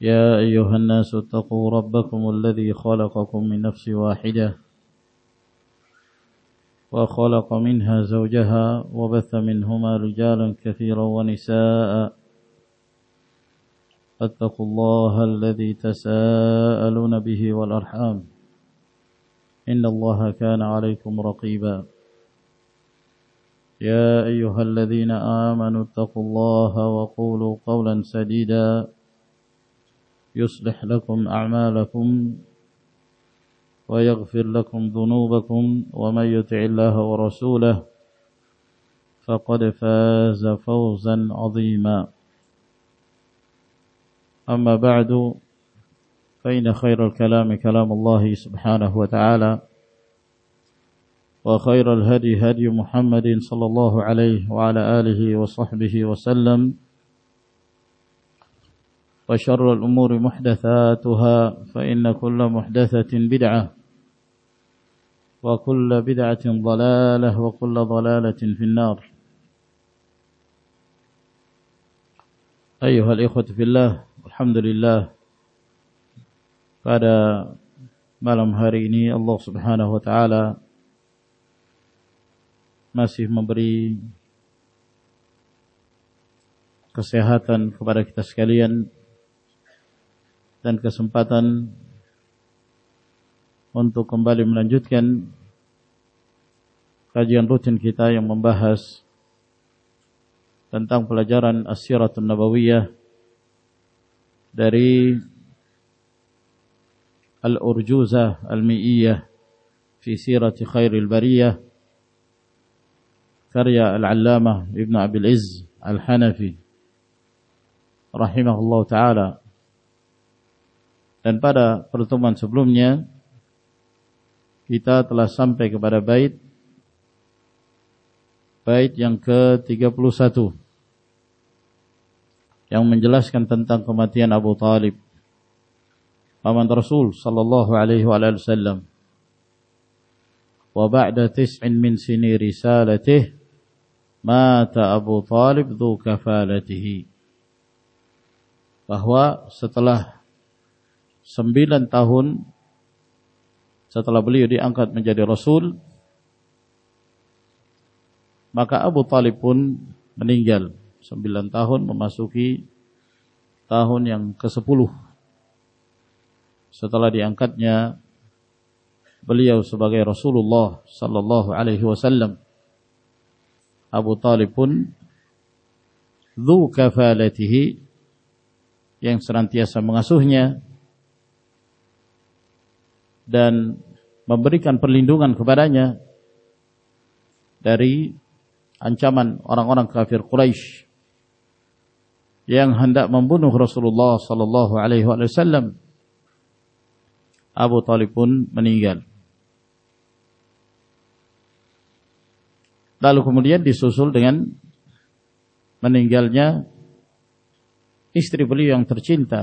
يا أيها الناس اتقوا ربكم الذي خلقكم من نفس واحدة وخلق منها زوجها وبث منهما رجالا كثيرا ونساء فاتقوا الله الذي تساءلون به والأرحام إن الله كان عليكم رقيبا يا أيها الذين آمنوا اتقوا الله وقولوا قولا سديدا يصلح لكم أعمالكم ويغفر لكم ذنوبكم ومن يطع الله ورسوله فقد فاز فوزا عظيما أما بعد فإن خير الكلام كلام الله سبحانه وتعالى وخير الهدي هدي محمد صلى الله عليه وعلى آله وصحبه وسلم وعلى آله وصحبه وسلم وشر الأمور محدثاتها فإن كل محدثة بدعة وكل بدعة ضلالة وكل ضلالة في النار أيها الإخوة في الله الحمد لله pada malam hari ini Allah Subhanahu wa taala masih memberi kesehatan kepada kita sekalian تن کا سمپاتن تو Dan pada pertemuan sebelumnya kita telah sampai kepada bait bait yang ke-31 yang menjelaskan tentang kematian Abu Talib paman Rasul sallallahu alaihi wa alihi wasallam wa ba'da tis'in min sini risalatihi mata Abu Talib dhu kafalatihi bahwa setelah سمبلن تہون ساتلا بلی آنکت مجھے رسول مق ابو تعلی پن منی گل سمبیلن تاہون مماسوی تاہون یا کسپول ستلا دی آنکت بلی اب رسول اللہ صلی اللہ علیہ وسلم ابو تعلی پن لو تھی یا سما سویاں دن ممبر کن پر لو گانا در انچامان اور پھر کورس یعن ہند ممبن سول سول آل سلام ابو تو علی پن منی لال کمل دیسو سول دن منی ہسٹری بولے چنتا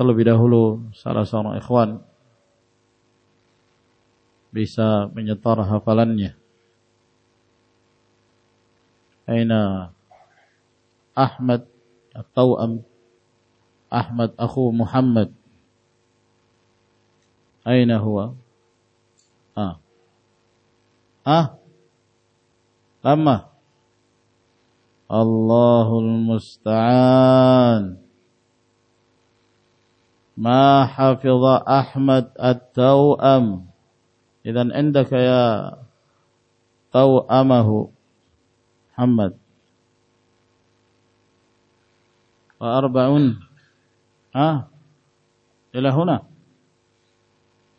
لو بیلو سارا سانوں اخوان ترہ فلن احمد احمد اخو محمد این ہوتا ما حفظ أحمد التوأم إذا عندك يا توأمه محمد وأربعون ها إلى هنا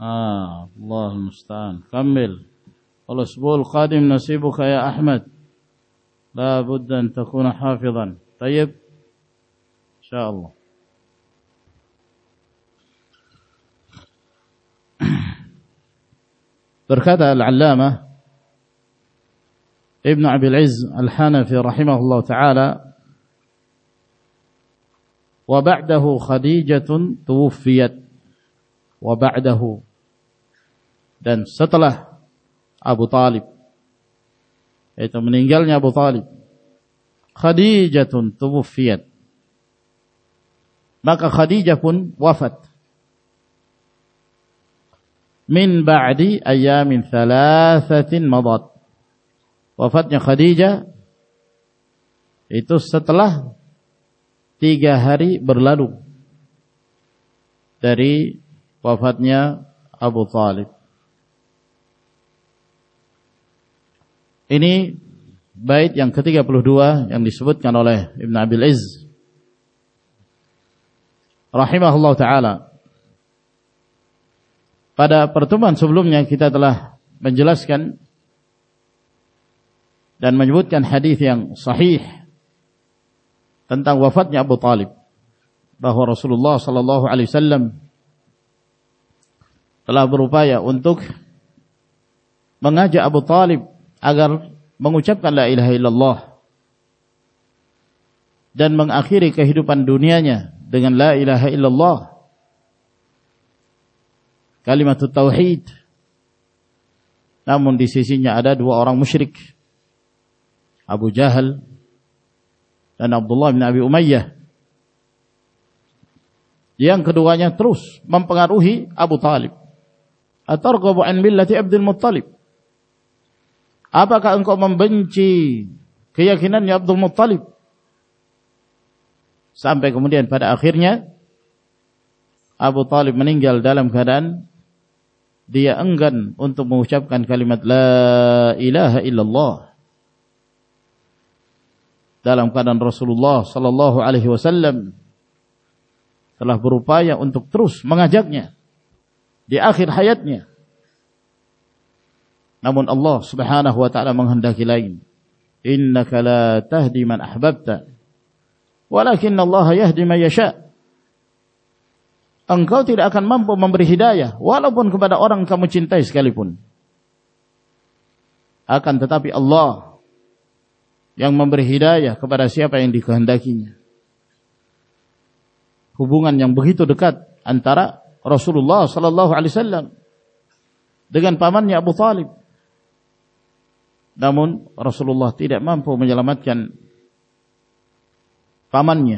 آه الله المستعان كمل والأسبوع القادم نصيبك يا أحمد لا بد أن تكون حافظا طيب إن شاء الله اللہ ابل اللہ رحم اللہ وبیکن تو فیت وب دین ستلح ابو طالب ابو طالب خدی جتن تو وہ فیت نہپن وفت من بعد ایام ثلاثة مضت وفاتنya Khadijah itu setelah tiga hari berlalu dari wafatnya Abu Talib ini bait yang ke-32 yang disebutkan oleh Ibn Abil Izz rahimahullah ta'ala پا پرتمان سبلومیاں جلس گن مضبوط حدیف سہی تک وفت ابو طالب بہو رسول اللہ صلی اللہ علیہ السلام طلعہ برپایا انتوکھ ابو طالب اگر منگوانل آخر دنیا کالیم اتھ توحید منڈی سی ادا ڈبو اور مشرق ابو جہل ابد اللہ عمر ترس بم پنگا روہی ابو تعلیم ترگ ان مل لال آپ کا بم بنچی عبدل متالیب سمپیاں آخر ابو تعلیم منی ڈالم خیران دے انگن تو منہ چپ مطلب صلی اللہ علیہ وسلم ترس منگا جگ نمون اللہ تعالم یش انکھ تیرے ممرے ہدای ون خبر اور مچنت اسکالیپن آتا لمبر ہدا آئی برا پہن کو ہنڈا کی بن بہت درکات رسول اللہ سل دیکن پامانیہ بفا لی تمن رسول اللہ تیر مو مجھے من پامانیہ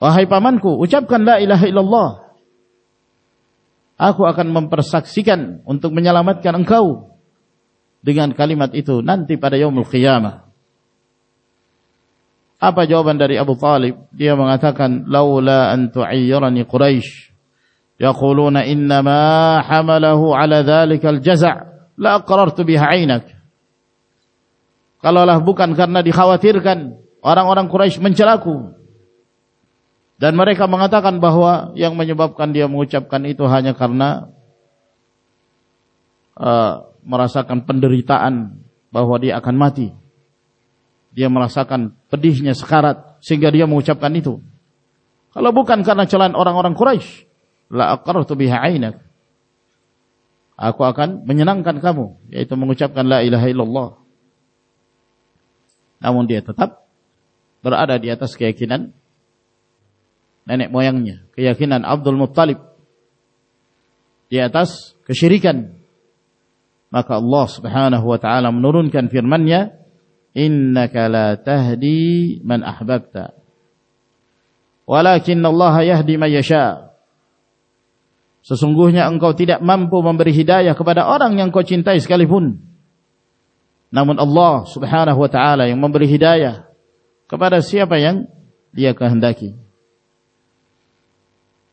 من کو کالیمت ننتی پارے کپاس اور چلا کچھ دن مر کبا کن بہوا یعن مجھے باپ دے منگو چپکن تو ہاں کرنا مراسا کن پنڈت بہوانتی دیہ مراسا پنڈسیں سکارت سنگھیا مغل چلان اور مجھن کن کا منگو چپ کن لائن لوڈی تب تس کے نی میعقین ابد الف تس کشیری کن کا نورون کنشا سسنگ ریڈا اور اسکا لیپن اللہ پنیا ک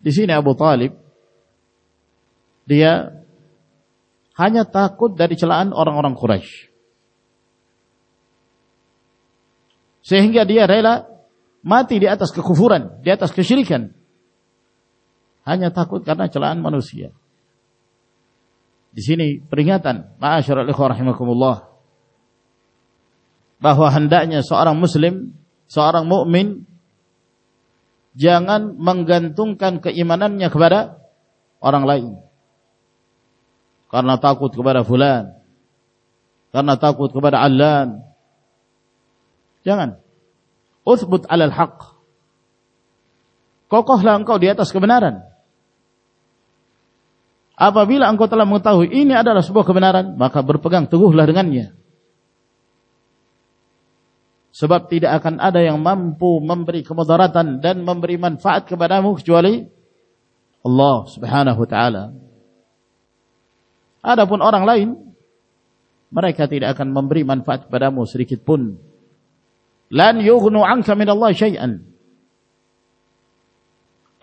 بو تعالیپ دیا ہن کو داری چلاتے اور ہینگیا دیا ری دیا کھفوران دے تسکے سریقان ہاں چل مانوسیا پریہ تنخوار بہو ہاندہ bahwa hendaknya seorang muslim, seorang mukmin جان منگن تم کن کچھ منبرا اور کرنا تا کت کبرا فلن کرد کو برا الن اس بوتھ الق کو دیہات میں آبیلا ان کو تلا موتا ہو سب کو برپ گان تبو ہلنگیا سباب تیرا ممپولی آن اور ممبری منفات برامو رن یو گنو آن سامنا لن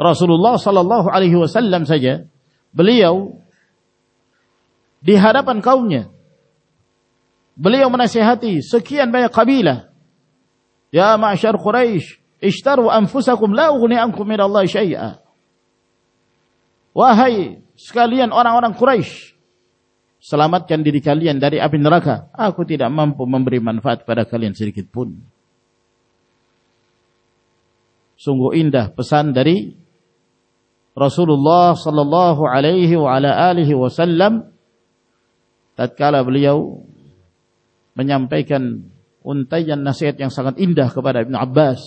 رو لو سل بلی دیہ بلی من سہتی سخی کبھی يا معشر قريش اشتروا لا عنكم من الله شيئا Wahai sekalian orang-orang Quraisy, selamatkan diri kalian kalian dari api neraka. Aku tidak mampu memberi manfaat pada sedikit pun. Sungguh indah pesan dari Rasulullah sallallahu alaihi wa ala alihi wasallam tatkala beliau menyampaikan untaian nasihat yang sangat indah kepada Ibn Abbas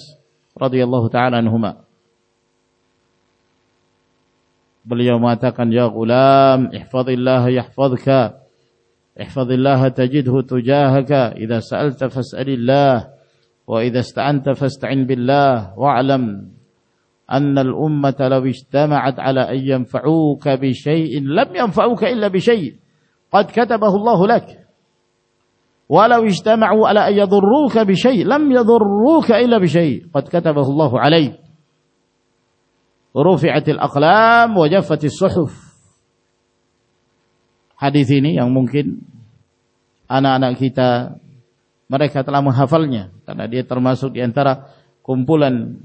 radhiyallahu taala anhuma. Beliau mengatakan ya gulam ihfazillah yahfazuka ihfazillah tajidhu tujahaka idza sa'alta fas'alillah wa idza ista'anta fasta'in billah wa'lam أن الأمة لو اجتمعت على أن ينفعوك بشيء لم ينفعوك إلا بشيء قد كتبه الله لك ولو اجتمعوا على يضروك يضروك بشيء بشيء لم قد كتبه الله عليك Al-Arba'in hadis-hadis hadis ini ini yang mungkin anak-anak kita mereka telah menghafalnya karena dia termasuk di antara kumpulan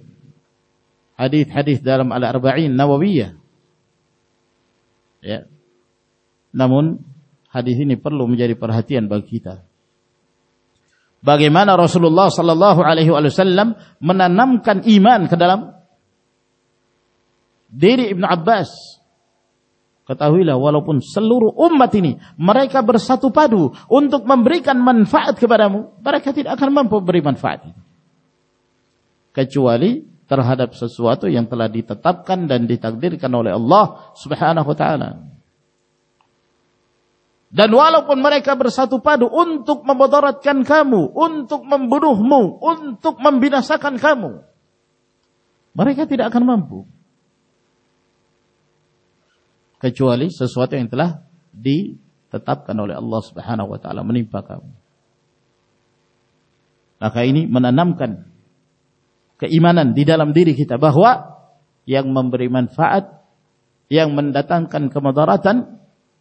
dalam Nawawiyah ya namun perlu menjadi perhatian bagi kita bagaimana Rasulullah sallallahu alaihi wasallam menanamkan iman ke dalam diri Ibnu Abbas. Ketahuilah walaupun seluruh umat ini mereka bersatu padu untuk memberikan manfaat kepadamu, mereka tidak akan mampu beri manfaat. Kecuali terhadap sesuatu yang telah ditetapkan dan ditakdirkan oleh Allah Subhanahu wa taala. تر پوچوالی سسوا تین تلا دیپلے اللہ انم کنان دیدالم دی ریتا بہوا یعن ممن پا یتان کناتن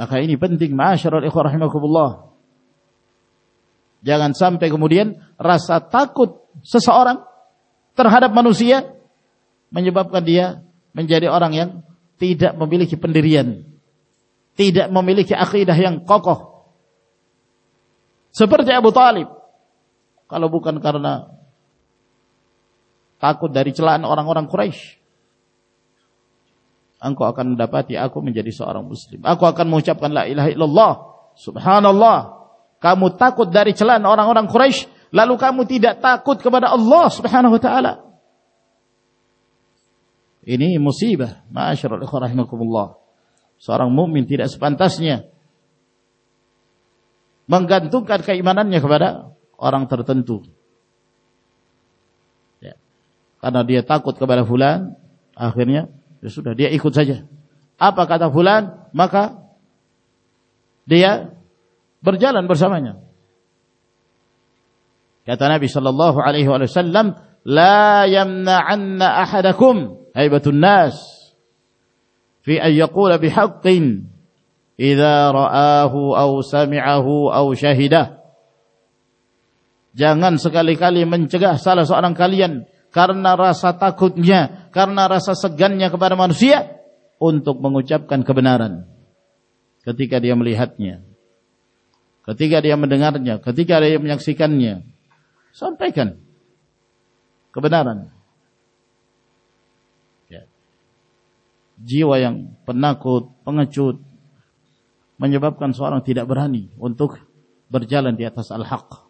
دیکھا نہیں پنٹی ما سر hand کو بولو جاگان سمپے گم تاک کو سسا اور ہر منوسیا من باپ کا دیا مجھے اور تی دیکھ ممی لکھے پنڈیر یا تی دمبل آخری کو کو سر تو لوبو کن کرنا تاک کو داری چلاتے اور ان کو ڈپاتی آپ کو مجھے سو اور مسلم آپ موچا لو لو سب لو کم تاک داری چلان اور لالو کم تک سبحان ہوتا انسیبا ماں خراہ بن لو سرن موب منتی پانتاس نہیں گان تم کار کھیرا اور دیہات کبر ہلانے آپ بر جای صلی اللہ جنگن سکالی کالی منچ گا سال سو کالن جیو پناہ چوتھ منج باب کن atas al الحق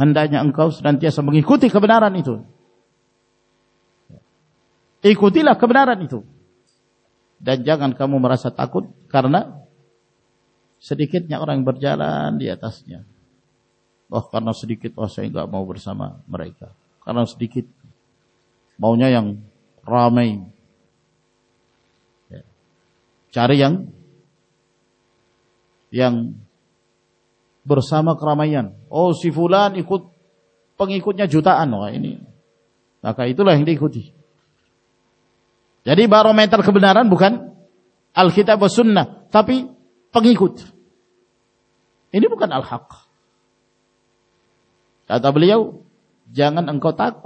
ہیندہ ان کا سنانتی سمنگ خبر رانی تھی جی جا ان کا مو مرا سا تاکہ سریک برجا ریا کارنو سریت برسا کارنوری کت مون رامی چار برسا مکرم او سیفولہ پنگی کتنے جتگا دکا اتو لیں ہندی خود جاری بار مین بلخ آسن تبھی پنگی کت اناکو جانا تاکہ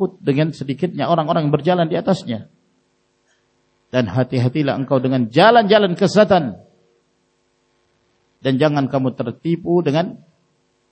کتنی اور جلنس دین ہاتی ہاتھیلا ان کا جالن جالن کساتن دین جنگن کمتر تی پو دیں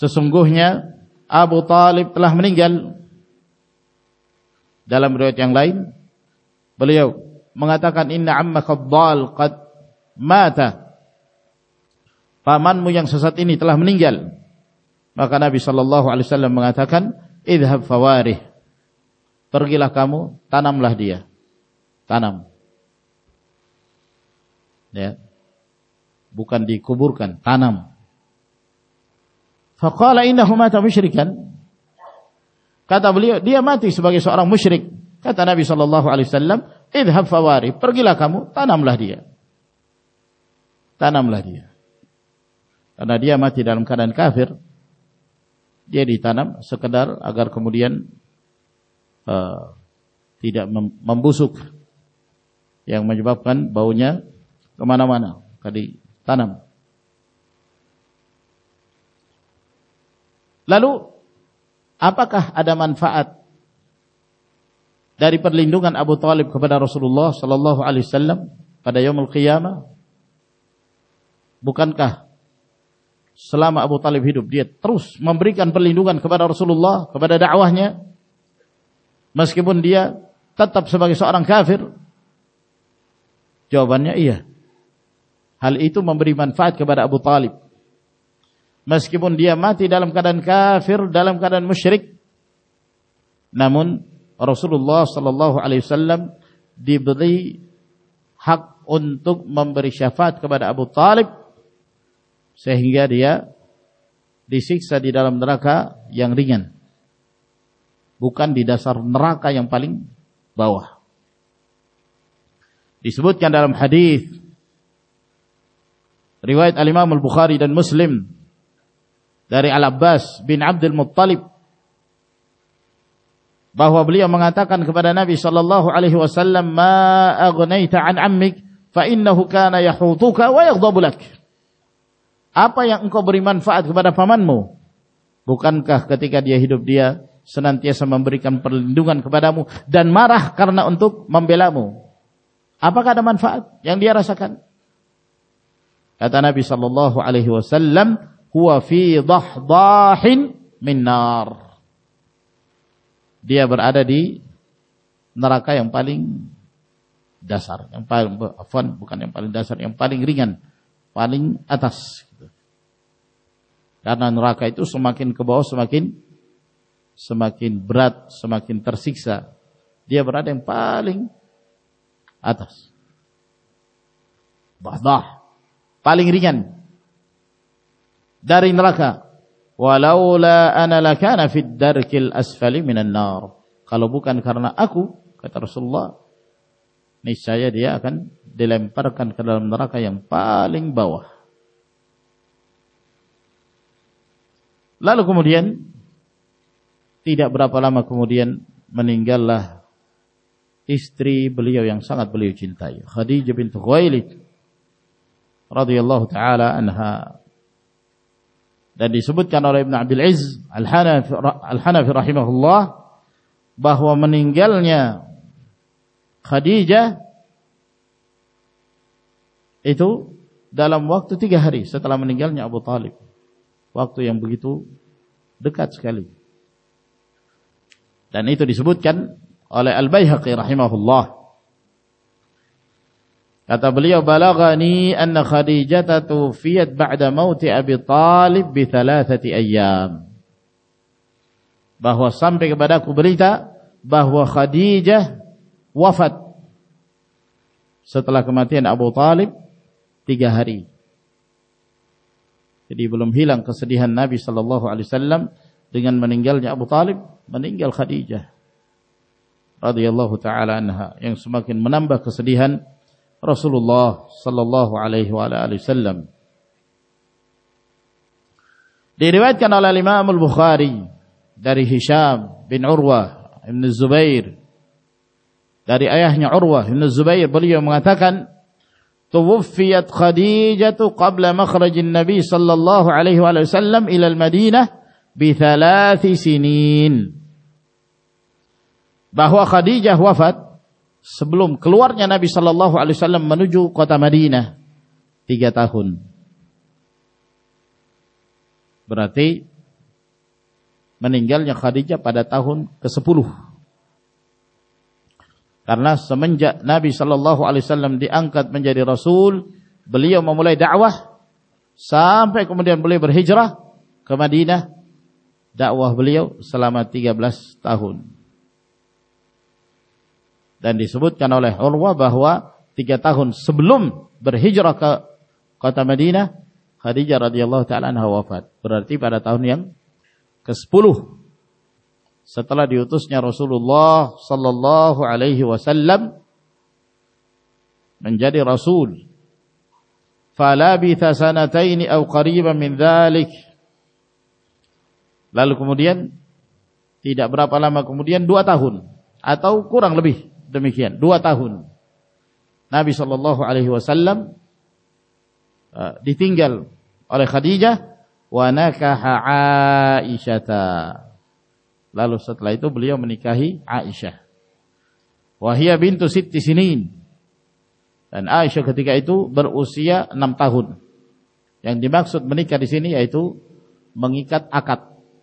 سسم گویاں آب تعلی تلام روٹی لائی بولے منگا بال مو سساتی تلا ہمیں گل صلی اللہ علیہسل منگا تھا پرگیلا کمو تعم لہ دیا تعمیر بکنڈی کبر کن تعمیر مشری سو اللہ نام لہری در تا نام سکدار اگر کمر ممبو سوکھ یا مجھ باب باؤن کا نان لالو آپ منفاط ڈری پر لین لوگ ابو طالب خبر رسول اللہ صلی اللہ علیہ سلام ابو طالب ممبری کان پر لن لو گا خبر رسول اللہ خبریں مس کے بن دیا تب سب پھر جو بنیام خبر ابو طالب مسکیبن دیا ڈالم کا مشرق نامن رسول اللہ صلی اللہ علیہ وسلم حق انمبری ابو طالب سے ہنگیا دیا کام ریان بکن سراکل حدیث ریوائت علیما مل بخار مسلم منفا راسا نبی سلح وسلام دیا بر نراک ریگان پالیج نراک ہے تو پلینگ پالنگ ریگن دارین کا رسائی ادیم دل پارک بو لال کم تی دما کم گل تی استری بلیان بلی چنتائی خدی جو بھی dan disebutkan oleh Ibn Abdul Aziz Al-Hanafi Al-Hanafi rahimahullah bahwa meninggalnya Khadijah itu dalam waktu tiga hari setelah meninggalnya Abu Talib waktu yang begitu dekat sekali dan itu disebutkan oleh Al-Bayhaqi rahimahullah Kata beliau balagani anna Khadijah tufiyat ba'da mauti Abi Talib bi thalathati ayyam. Bahwa sampai kepadaku berita bahwa Khadijah wafat setelah kematian Abu Talib tiga hari. Jadi belum hilang kesedihan Nabi sallallahu alaihi wasallam dengan meninggalnya Abu Talib, meninggal Khadijah radhiyallahu taala anha yang semakin menambah kesedihan رسول اللہ صلی اللہ علیہ در حشاب بن عروہ زبیر عرو امن زبیر تو قبل مخرجن صلی اللہ علیہ خدیج نبی صا اللہ منجوینج نبی صلاح علیہ السلام دے انکت منجر رسول بلیہ ممول سبادی سلامہ نو لیکن وسلم لال کم تی ڈبرا پلام کم ڈو کو نمتا ہنماسی منی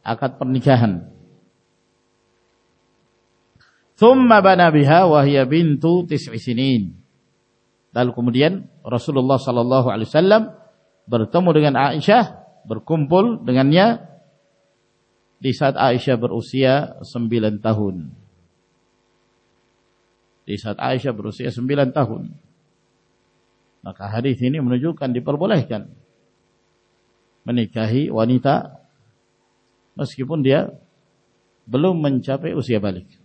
آکت پر لکھا ہے جو بولنتا بل منچا پہ اسیا بالکل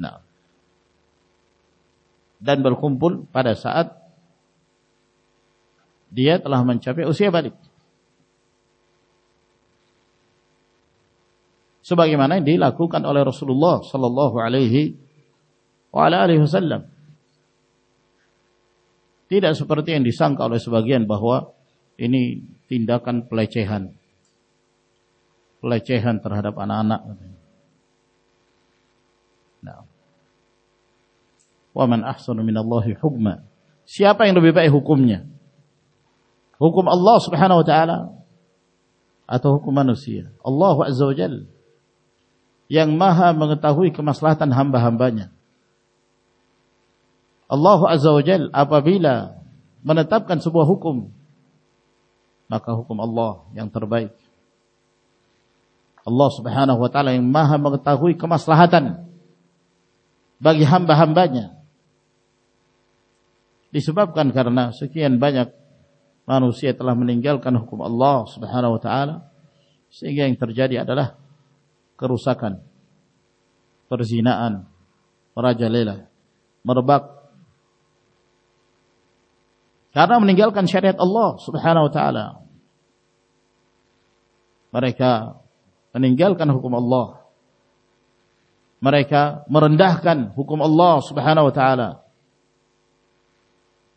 دن بر خون پن بار دل چپی اوسیا بار سبھا من آخو رسول تین آسوپرتی سب گیان بہوا ان تین دا پلے چہن پلے چھان تر حکمہ سیا پہ حکم نکم اللہ تعالیٰ اتھ حکمان اللہ زوجل ینگ مہمتا اللہ زوجل آپکن صبح حکم حکم اللہ ینگ تھوڑب اللہ ہم بہ ہم بنے کرنا صبح کرو سا کن جینا مر بپ شریت اللہ صبح نوتا مرے کا حکم اللہ مرے کا مرندہ کن حکم اللہ صبح نوتا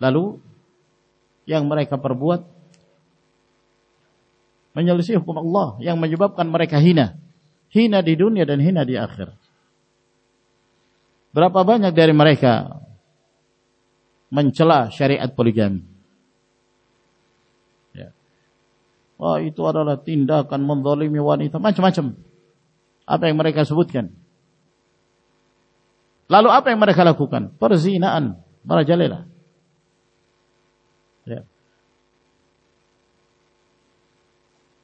لالو یا پربوت منظل سے حکومت لو یا مجھے بابنا ہی ندی دنیا آخرا برابر کا من چلا سارے اتپال کیا تین دہ منچ مچم آپ سوبت کن لالو آپ لاکھو پر جی نا جلیرا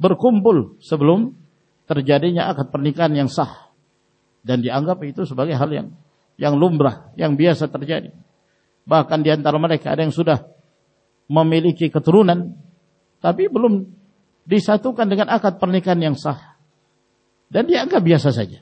برکوم بول سب لمحے آخات پارکیاں سہ دنیا آنگ پہ تو بھگا کے لمبر یا کاندیاں سوا ممی لو نی بلات آخت پارکیاں سہا دنیا بھی سا کیا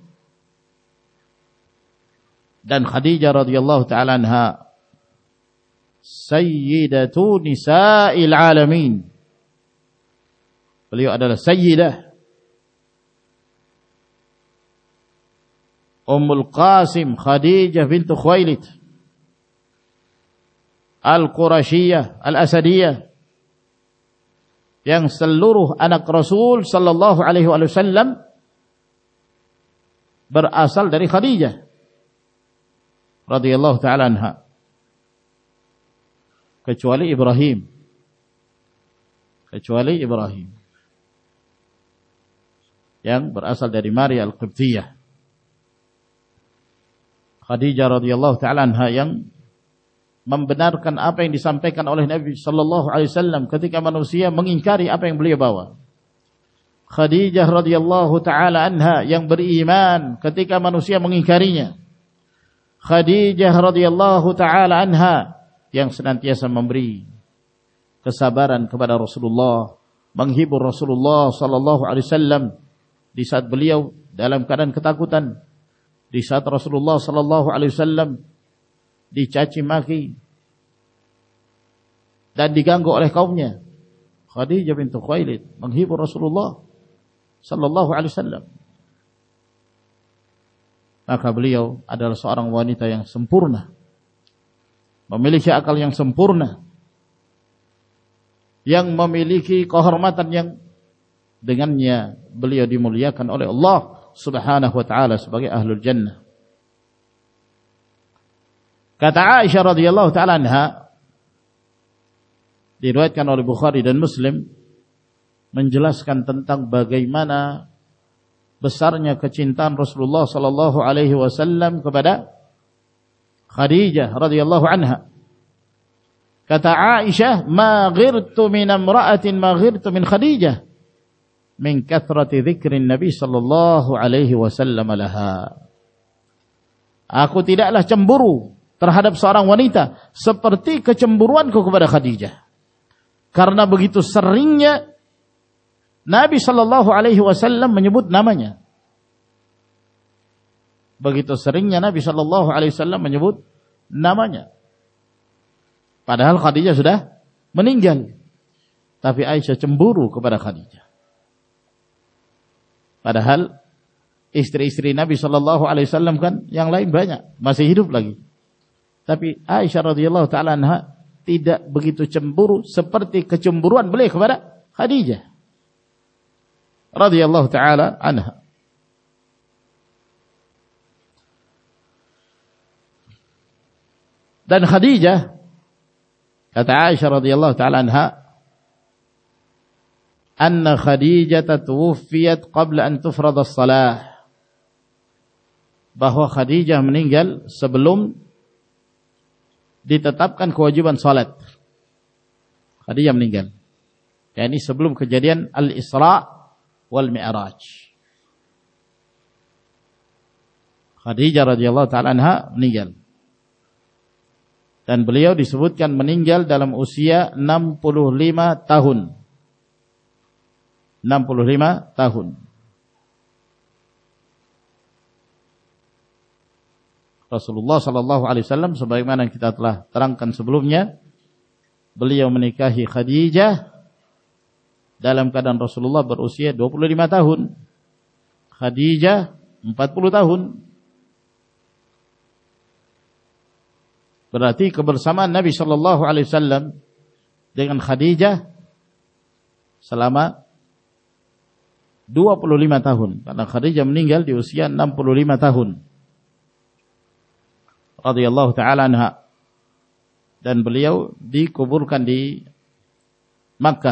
دن خدیجہ رضی اللہ تعالیٰ خدیج القرشی السلی رسول صلی اللہ علیہ برس خدیج اللہ تعالیٰ ابراہیم ابراہیم خدی جہر سنانتی سمری قصاب با رس رو منہ بس رو سلو سلام دیساد بلیو قرن خطا کو دیسات رس رو سلو سلام دی چاچی مخی دادی گو ارے کو خدی جو بھی تو منگی بو رس رو سلو سلام آ بلی آدال سو رونی سمپورنا ممیلی آپ سمپورن ممیلی کہر منگانیاں بلیملی کن ارے لو سب نا سبھی آدھا اسلوانی مسلم منجلس کن بھئی م رس اللہ خدیج اللہ صلی اللہ علیہ چمبرو خدیج کرنا بگی صلی اللہ علیہ وسلم مجبوت نام بگی تو مجبوت نیا پرنی گیا تا بھی آئشہ چمبورو خبر خادی پر حل اسری اسری نہ صلی اللہ علیہ وسلم کنگلگی تا بھی آئسہ روزی اللہ تعالیٰ خبرج ردی اللہ تعالی خدیج بہ خدیج ہم اسلح بلیات منیم اسلیہ ترنگیاں بلیا منی خدیجہ رس ماتا نبی صلی اللہ خادی جا سلامہ ماتا خادل دیوسی نمپل ماتا ہن بلی دی کبر کاندی مکا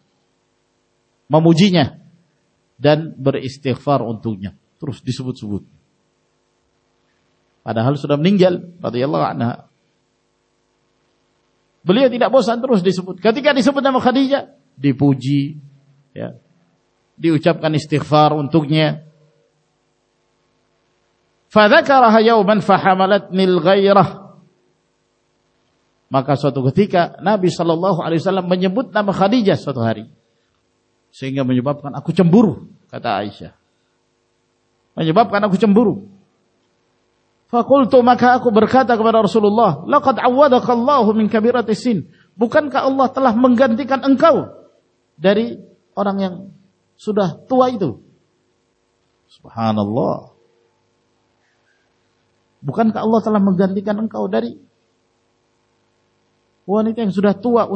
موجی میں خالی جا پوجی دیو چپار انتونی فائدہ کا رہا سولہ خالی جتھ ہاری سنگے منچم بروا مجھے باپ کا خوچم بروکل تو برکھا تھا رسول لو لکھا دھو لو ہوتے بکن کا لو تم گند انکاؤ داری اور بکن کا لو تم گانتی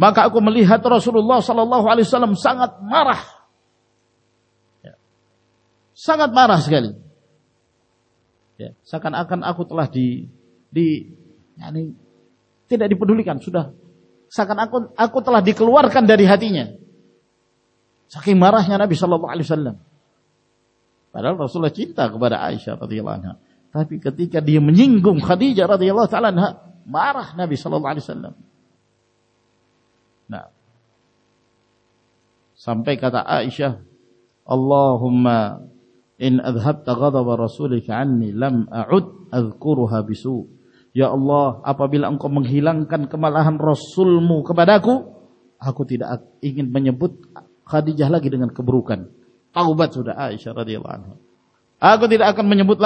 باقا کو مالی ہاتھ رسول اللہ علیہ سنگت ماراس گلی سکن دی پڈھول سا تلادی کلوار داری حدیئن سال علیسلم رسول گم خادی دے بس اللہ علی سول سمپی کو خدی جہلا گیڑ باچر ہاں گانوس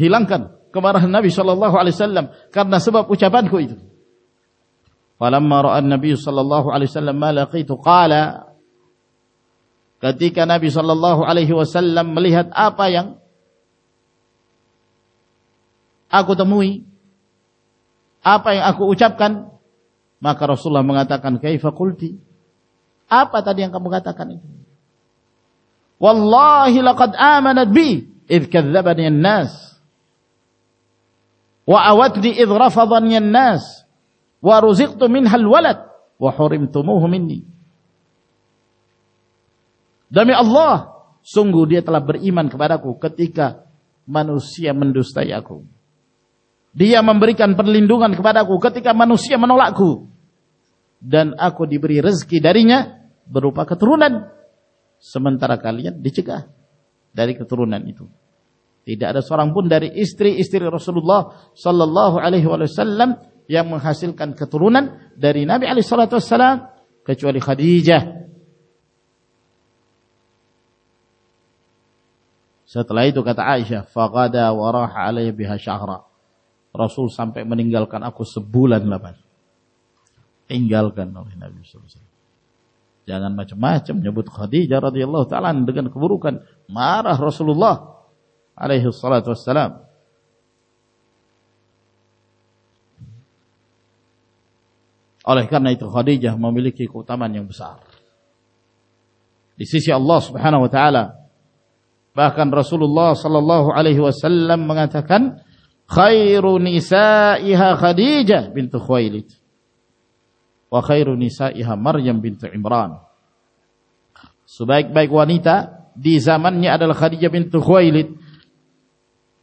ہلنکن مر نبی صلی اللہ علیہ وسلم کرنا صبح پوچھا بند ہوئی صلی اللہ علیہ آ گو تو موئی آ پپ کن مہ کرو صاحی آپ وأودي إذ رفضني الناس ورزقت منها الولد وحرمتموه مني Demi Allah, sungguh dia telah beriman kepadaku ketika manusia mendustai aku. Dia memberikan perlindungan kepadaku ketika manusia menolakku. Dan aku diberi rezeki darinya berupa keturunan. Sementara kalian dicegah dari keturunan itu. Tidak ada seorang pun dari istri-istri Rasulullah sallallahu alaihi wasallam yang menghasilkan keturunan dari Nabi alaihi salatu wasallam kecuali Khadijah. Setelah itu kata Aisyah, faqada wa raha alayya biha syahra. Rasul sampai meninggalkan aku sebulan lapan. Tinggalkan oleh Nabi sallallahu alaihi wasallam. Jangan macam-macam nyebut Khadijah radhiyallahu taala dengan keburukan. Marah Rasulullah sallallahu علیہ الصلاة والسلام oleh karena itu Khadijah memiliki keutamaan yang besar di sisi Allah subhanahu wa ta'ala bahkan Rasulullah sallallahu alaihi wasallam mengatakan khairu nisaiha Khadijah bintu Khwailid wa khairu nisaiha Maryam bintu Imran sebaik-baik wanita di zamannya adalah Khadijah bintu Khwailid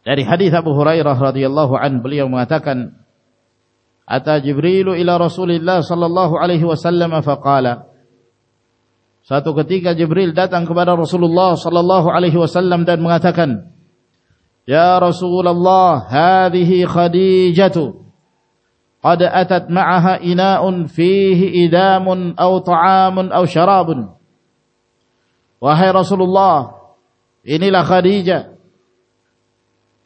Dari hadis Abu Hurairah radhiyallahu an beliau mengatakan Ata Jibril ila Rasulillah sallallahu alaihi wasallam faqala Satu ketika Jibril datang kepada Rasulullah sallallahu alaihi wasallam dan mengatakan Ya Rasulullah hadhihi Khadijah قد أتت معها إناء فيه إدام أو طعام أو شراب وهي رسول الله إن لخديجة خديجة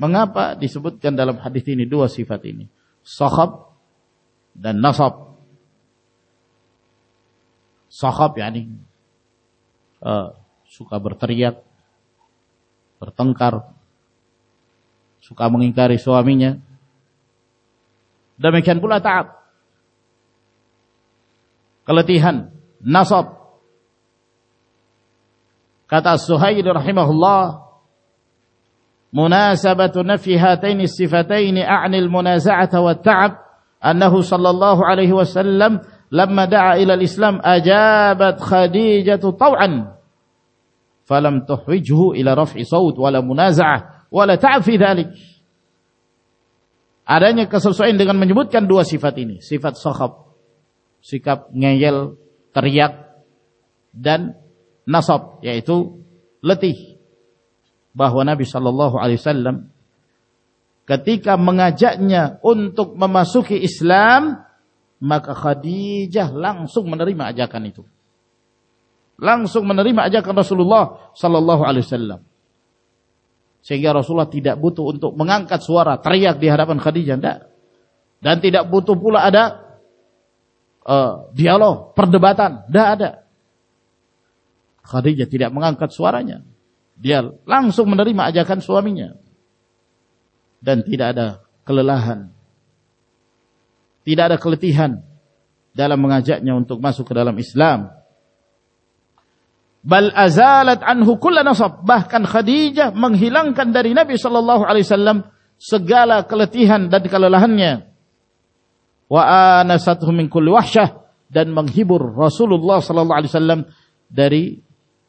مغاپ چند یعنی مہنگا سوامی ہے سب کا سہائی رحم مناسبة نفي هاتين الصفتين عن المنازعة والتعب أنه صلى الله عليه وسلم لما دعا إلى الإسلام أجابت خديجة طوعا فلم تحوجه إلى رفع صوت ولا منازعة ولا تعب في ذلك Adanya kesesuaian dengan menyebutkan dua sifat ini. Sifat sokhob. Sikap ngeyel, teriak, dan nasab, yaitu letih, بہنا بھی سلح سلام کتی کا منا جا ان سکھی اسلامی لوگ لوگ سلح سلام سو تو ماں آوارا ترائی دیہی جان دن کچھ سوارا جان سوام کل رسول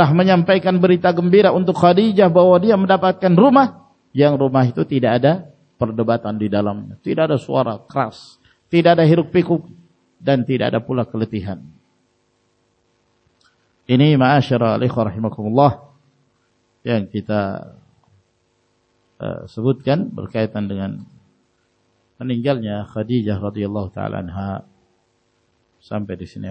ہمیں بری گمبھیرا اندو ہم دا بات رو ما یا روما تی دادا پر ڈبا تنگ تی دادا سور کس تی دادا ہیرو پیکھو دن تی دادا پلا کلتی ماشر گن برقیا تنڈنگ سمپنی